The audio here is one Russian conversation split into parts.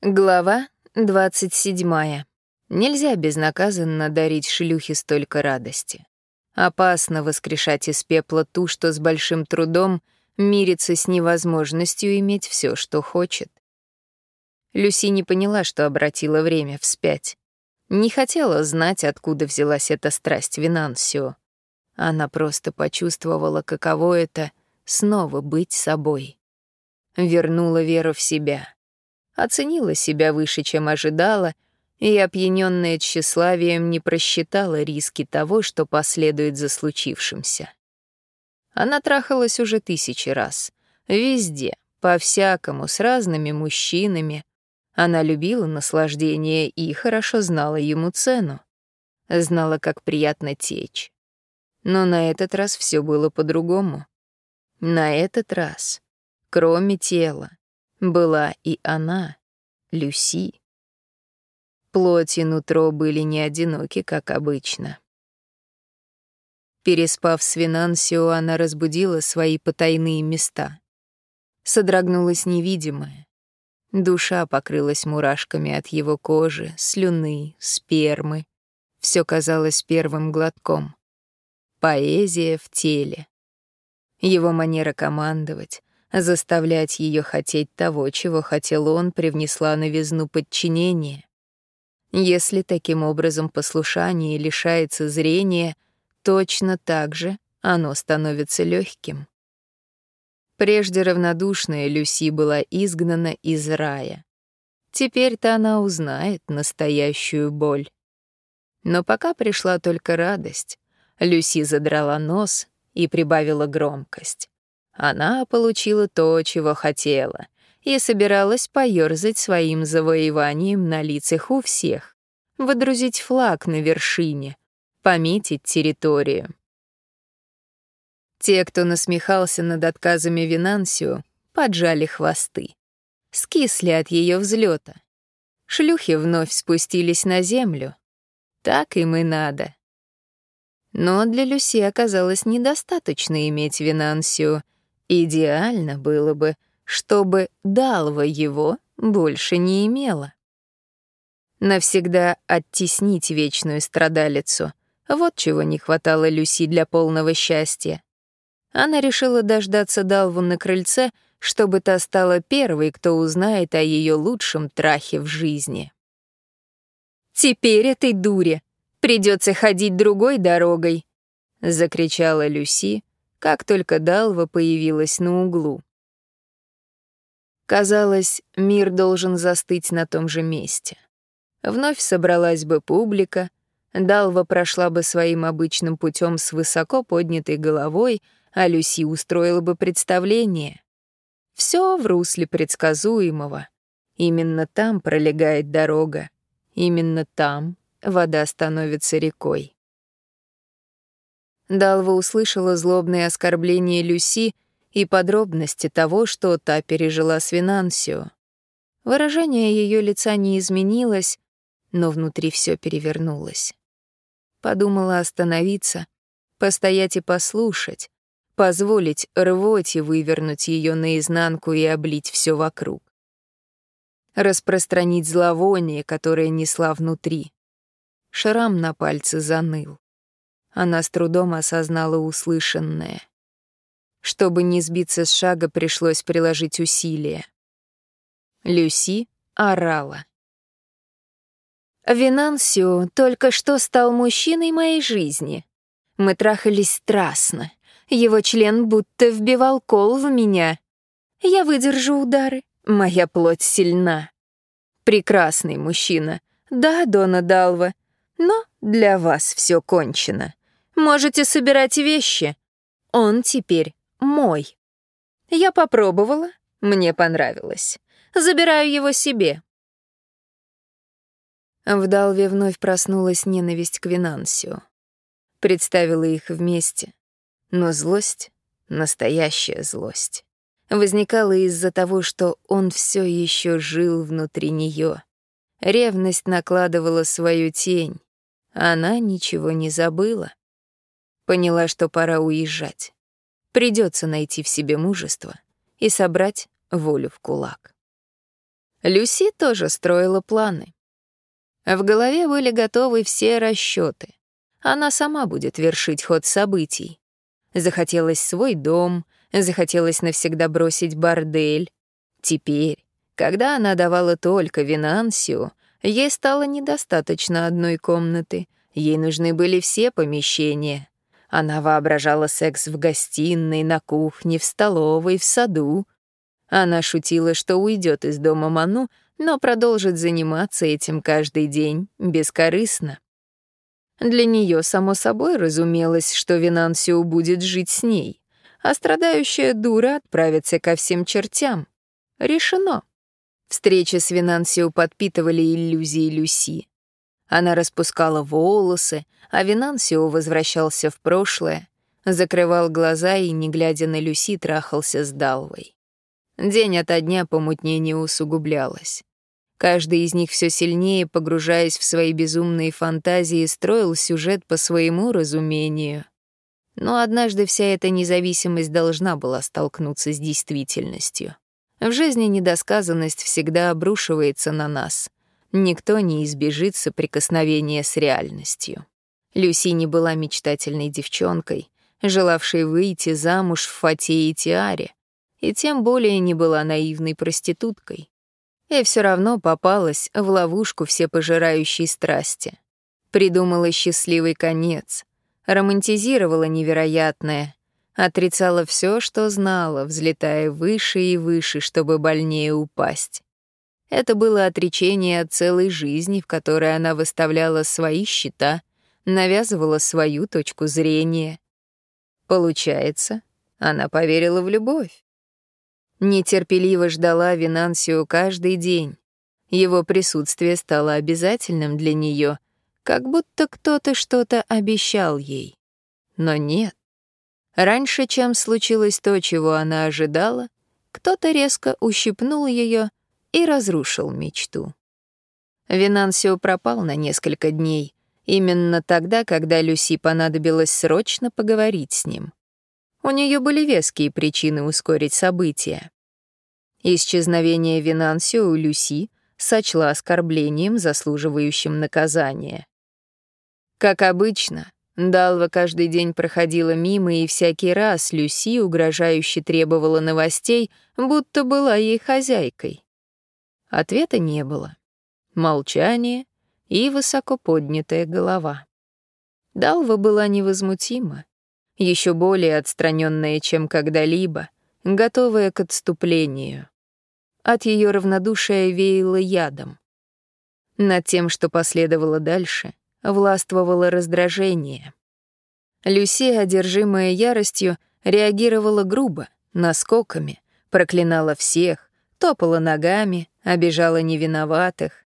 Глава 27. Нельзя безнаказанно дарить шлюхе столько радости. Опасно воскрешать из пепла ту, что с большим трудом мирится с невозможностью иметь все, что хочет. Люси не поняла, что обратила время вспять. Не хотела знать, откуда взялась эта страсть Винансио. Она просто почувствовала, каково это — снова быть собой. Вернула веру в себя — оценила себя выше, чем ожидала, и, опьянённая тщеславием, не просчитала риски того, что последует за случившимся. Она трахалась уже тысячи раз. Везде, по-всякому, с разными мужчинами. Она любила наслаждение и хорошо знала ему цену. Знала, как приятно течь. Но на этот раз все было по-другому. На этот раз, кроме тела, была и она, Люси. Плоть и нутро были не одиноки, как обычно. Переспав с Винансио, она разбудила свои потайные места. Содрогнулась невидимая. Душа покрылась мурашками от его кожи, слюны, спермы. Все казалось первым глотком. Поэзия в теле. Его манера командовать, Заставлять ее хотеть того, чего хотел он, привнесла новизну подчинения. Если таким образом послушание лишается зрения, точно так же оно становится легким. Прежде равнодушная Люси была изгнана из рая. Теперь-то она узнает настоящую боль. Но пока пришла только радость. Люси задрала нос и прибавила громкость. Она получила то, чего хотела, и собиралась поёрзать своим завоеванием на лицах у всех, выдрузить флаг на вершине, пометить территорию. Те, кто насмехался над отказами Винансио, поджали хвосты. Скисли от ее взлета. Шлюхи вновь спустились на землю. Так им и надо. Но для Люси оказалось недостаточно иметь Винансио — Идеально было бы, чтобы Далва его больше не имела. Навсегда оттеснить вечную страдалицу. Вот чего не хватало Люси для полного счастья. Она решила дождаться Далву на крыльце, чтобы та стала первой, кто узнает о ее лучшем трахе в жизни. «Теперь этой дуре придется ходить другой дорогой», — закричала Люси, как только Далва появилась на углу. Казалось, мир должен застыть на том же месте. Вновь собралась бы публика, Далва прошла бы своим обычным путем с высоко поднятой головой, а Люси устроила бы представление. Все в русле предсказуемого. Именно там пролегает дорога. Именно там вода становится рекой. Далва услышала злобные оскорбления Люси и подробности того, что та пережила с Винансио. Выражение ее лица не изменилось, но внутри все перевернулось. Подумала остановиться, постоять и послушать, позволить рвоть и вывернуть ее наизнанку и облить все вокруг. Распространить зловоние, которое несла внутри. Шрам на пальце заныл. Она с трудом осознала услышанное. Чтобы не сбиться с шага, пришлось приложить усилия. Люси орала. «Винансио только что стал мужчиной моей жизни. Мы трахались страстно. Его член будто вбивал кол в меня. Я выдержу удары, моя плоть сильна. Прекрасный мужчина. Да, Дона Далва, но для вас все кончено. Можете собирать вещи. Он теперь мой. Я попробовала, мне понравилось. Забираю его себе. В Далве вновь проснулась ненависть к Винансио. Представила их вместе. Но злость, настоящая злость, возникала из-за того, что он все еще жил внутри нее. Ревность накладывала свою тень. Она ничего не забыла. Поняла, что пора уезжать. Придется найти в себе мужество и собрать волю в кулак. Люси тоже строила планы. В голове были готовы все расчеты. Она сама будет вершить ход событий. Захотелось свой дом, захотелось навсегда бросить бордель. Теперь, когда она давала только Винансию, ей стало недостаточно одной комнаты. Ей нужны были все помещения. Она воображала секс в гостиной, на кухне, в столовой, в саду. Она шутила, что уйдет из дома Ману, но продолжит заниматься этим каждый день, бескорыстно. Для нее само собой разумелось, что Винансио будет жить с ней, а страдающая дура отправится ко всем чертям. Решено. Встречи с Винансио подпитывали иллюзии Люси. Она распускала волосы, а Винансио возвращался в прошлое, закрывал глаза и, не глядя на Люси, трахался с Далвой. День ото дня помутнение усугублялось. Каждый из них все сильнее, погружаясь в свои безумные фантазии, строил сюжет по своему разумению. Но однажды вся эта независимость должна была столкнуться с действительностью. В жизни недосказанность всегда обрушивается на нас. Никто не избежит соприкосновения с реальностью. Люси не была мечтательной девчонкой, желавшей выйти замуж в фате и тиаре, и тем более не была наивной проституткой. И все равно попалась в ловушку всепожирающей страсти. Придумала счастливый конец, романтизировала невероятное, отрицала все, что знала, взлетая выше и выше, чтобы больнее упасть. Это было отречение от целой жизни, в которой она выставляла свои счета, навязывала свою точку зрения. Получается, она поверила в любовь. Нетерпеливо ждала Винансио каждый день. Его присутствие стало обязательным для нее, как будто кто-то что-то обещал ей. Но нет. Раньше, чем случилось то, чего она ожидала, кто-то резко ущипнул ее и разрушил мечту. Винансио пропал на несколько дней, именно тогда, когда Люси понадобилось срочно поговорить с ним. У нее были веские причины ускорить события. Исчезновение Винансио у Люси сочла оскорблением, заслуживающим наказания. Как обычно, Далва каждый день проходила мимо, и всякий раз Люси угрожающе требовала новостей, будто была ей хозяйкой. Ответа не было. Молчание и высоко поднятая голова. Далва была невозмутима еще более отстраненная, чем когда-либо, готовая к отступлению. От ее равнодушия веяло ядом. Над тем, что последовало дальше, властвовало раздражение. Люси, одержимая яростью, реагировала грубо, наскоками, проклинала всех, топала ногами, обижала невиноватых.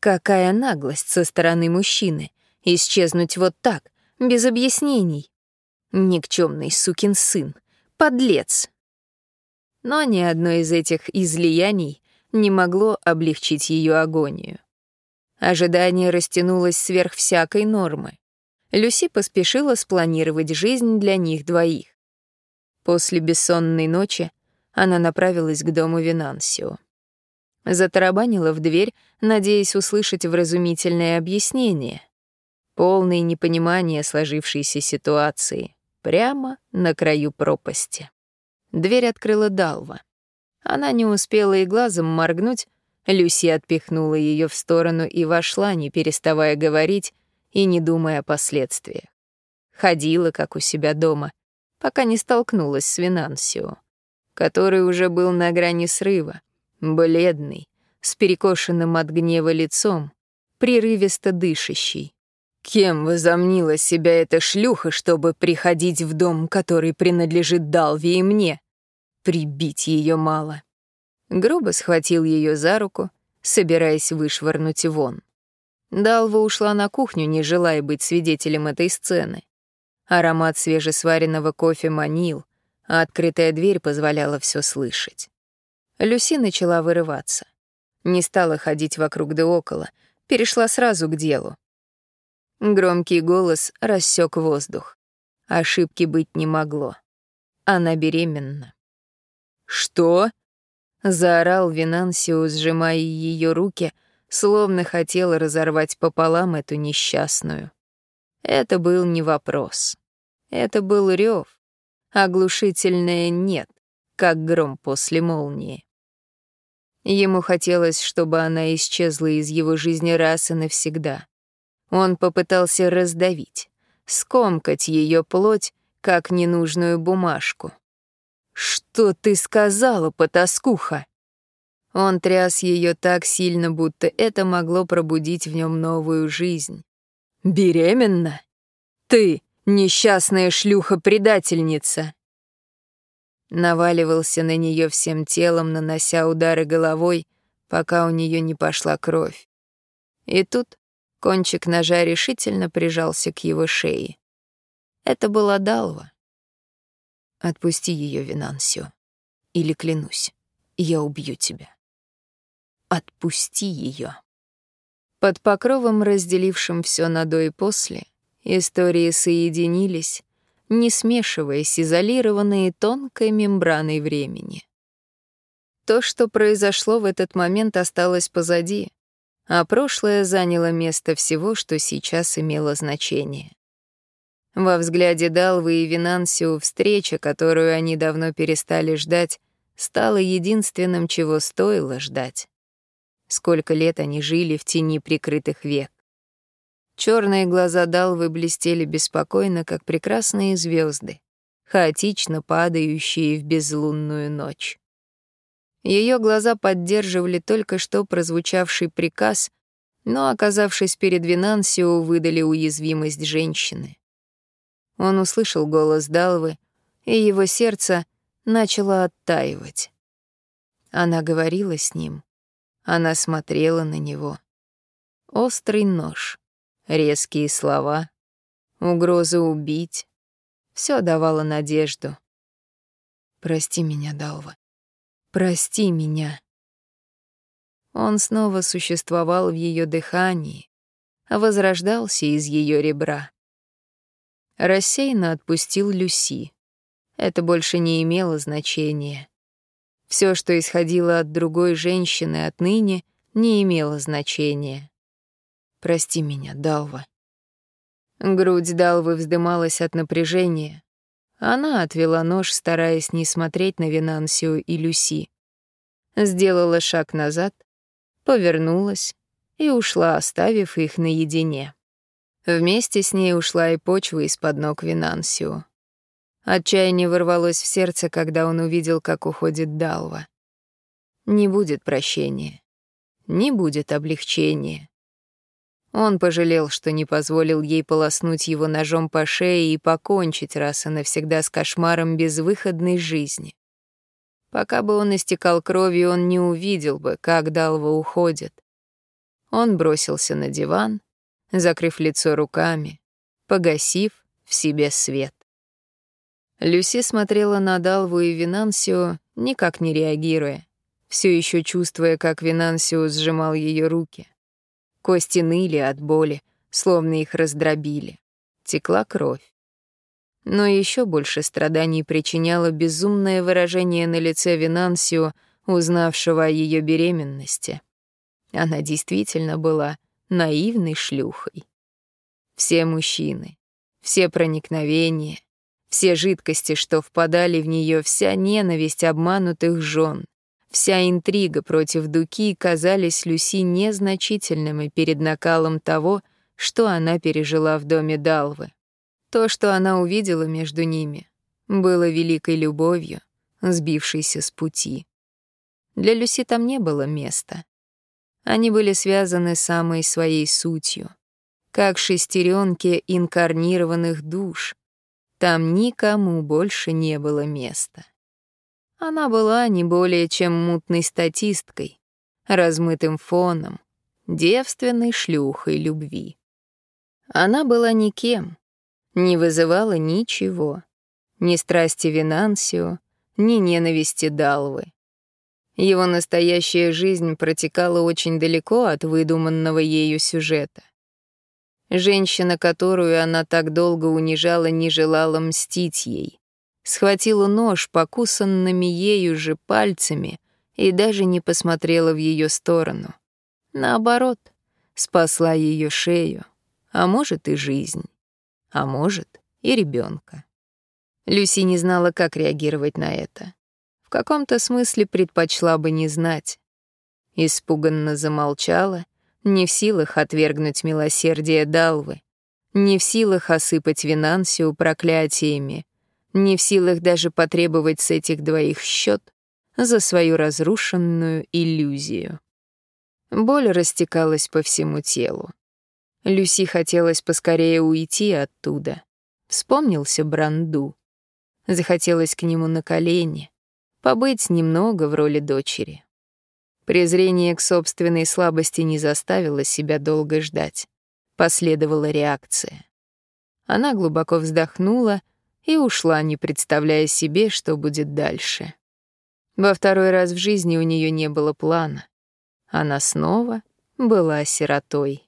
Какая наглость со стороны мужчины — исчезнуть вот так, без объяснений. Никчемный сукин сын, подлец. Но ни одно из этих излияний не могло облегчить ее агонию. Ожидание растянулось сверх всякой нормы. Люси поспешила спланировать жизнь для них двоих. После бессонной ночи она направилась к дому Винансио. Затарабанила в дверь, надеясь услышать вразумительное объяснение. Полное непонимание сложившейся ситуации прямо на краю пропасти. Дверь открыла Далва. Она не успела и глазом моргнуть, Люси отпихнула ее в сторону и вошла, не переставая говорить и не думая о последствиях. Ходила, как у себя дома, пока не столкнулась с Винансио, который уже был на грани срыва, бледный, с перекошенным от гнева лицом, прерывисто дышащий. Кем возомнила себя эта шлюха, чтобы приходить в дом, который принадлежит Далве и мне? Прибить ее мало. Грубо схватил ее за руку, собираясь вышвырнуть вон. Далва ушла на кухню, не желая быть свидетелем этой сцены. Аромат свежесваренного кофе манил, а открытая дверь позволяла все слышать. Люси начала вырываться. Не стала ходить вокруг да около, перешла сразу к делу. Громкий голос рассек воздух. Ошибки быть не могло. Она беременна. «Что?» Заорал Винансио, сжимая ее руки, словно хотел разорвать пополам эту несчастную. Это был не вопрос. Это был рев. Оглушительное «нет», как гром после молнии. Ему хотелось, чтобы она исчезла из его жизни раз и навсегда. Он попытался раздавить, скомкать ее плоть, как ненужную бумажку. «Что ты сказала, потаскуха?» Он тряс ее так сильно, будто это могло пробудить в нем новую жизнь. «Беременна? Ты, несчастная шлюха-предательница!» Наваливался на нее всем телом, нанося удары головой, пока у нее не пошла кровь. И тут кончик ножа решительно прижался к его шее. Это была Далва. Отпусти ее, Винансио, или клянусь, я убью тебя. Отпусти ее. Под покровом, разделившим все на до и после, истории соединились, не смешиваясь, изолированные тонкой мембраной времени. То, что произошло в этот момент, осталось позади, а прошлое заняло место всего, что сейчас имело значение. Во взгляде Далвы и Винансио встреча, которую они давно перестали ждать, стала единственным, чего стоило ждать. Сколько лет они жили в тени прикрытых век. Черные глаза Далвы блестели беспокойно, как прекрасные звезды, хаотично падающие в безлунную ночь. Ее глаза поддерживали только что прозвучавший приказ, но, оказавшись перед Винансио, выдали уязвимость женщины. Он услышал голос Далвы, и его сердце начало оттаивать. Она говорила с ним, она смотрела на него. Острый нож резкие слова, угроза убить. Все давало надежду. «Прости меня, Далва. Прости меня». Он снова существовал в ее дыхании, возрождался из ее ребра. Рассеянно отпустил Люси. Это больше не имело значения. Все, что исходило от другой женщины отныне, не имело значения. Прости меня, Далва. Грудь Далвы вздымалась от напряжения. Она отвела нож, стараясь не смотреть на Винансию и Люси. Сделала шаг назад, повернулась и ушла, оставив их наедине. Вместе с ней ушла и почва из-под ног Винансио. Отчаяние ворвалось в сердце, когда он увидел, как уходит Далва. Не будет прощения, не будет облегчения. Он пожалел, что не позволил ей полоснуть его ножом по шее и покончить раз и навсегда с кошмаром безвыходной жизни. Пока бы он истекал кровью, он не увидел бы, как Далва уходит. Он бросился на диван, закрыв лицо руками, погасив в себе свет. Люси смотрела на Далву и Винансио, никак не реагируя, все еще чувствуя, как Винансио сжимал ее руки. Кости ныли от боли, словно их раздробили. Текла кровь. Но еще больше страданий причиняло безумное выражение на лице Винансио, узнавшего о ее беременности. Она действительно была наивной шлюхой. Все мужчины, все проникновения, все жидкости, что впадали в нее, вся ненависть обманутых жен, Вся интрига против Дуки казались Люси незначительными перед накалом того, что она пережила в доме Далвы. То, что она увидела между ними, было великой любовью, сбившейся с пути. Для Люси там не было места. Они были связаны самой своей сутью, как шестеренки инкарнированных душ. Там никому больше не было места. Она была не более чем мутной статисткой, размытым фоном, девственной шлюхой любви. Она была никем, не вызывала ничего, ни страсти Винансио, ни ненависти Далвы. Его настоящая жизнь протекала очень далеко от выдуманного ею сюжета. Женщина, которую она так долго унижала, не желала мстить ей схватила нож покусанными ею же пальцами и даже не посмотрела в ее сторону. Наоборот, спасла ее шею, а может и жизнь, а может и ребенка. Люси не знала, как реагировать на это. В каком-то смысле предпочла бы не знать. Испуганно замолчала, не в силах отвергнуть милосердие Далвы, не в силах осыпать Винансию проклятиями, не в силах даже потребовать с этих двоих счет за свою разрушенную иллюзию. Боль растекалась по всему телу. Люси хотелось поскорее уйти оттуда. Вспомнился Бранду. Захотелось к нему на колени, побыть немного в роли дочери. Презрение к собственной слабости не заставило себя долго ждать. Последовала реакция. Она глубоко вздохнула и ушла, не представляя себе, что будет дальше. Во второй раз в жизни у нее не было плана. Она снова была сиротой.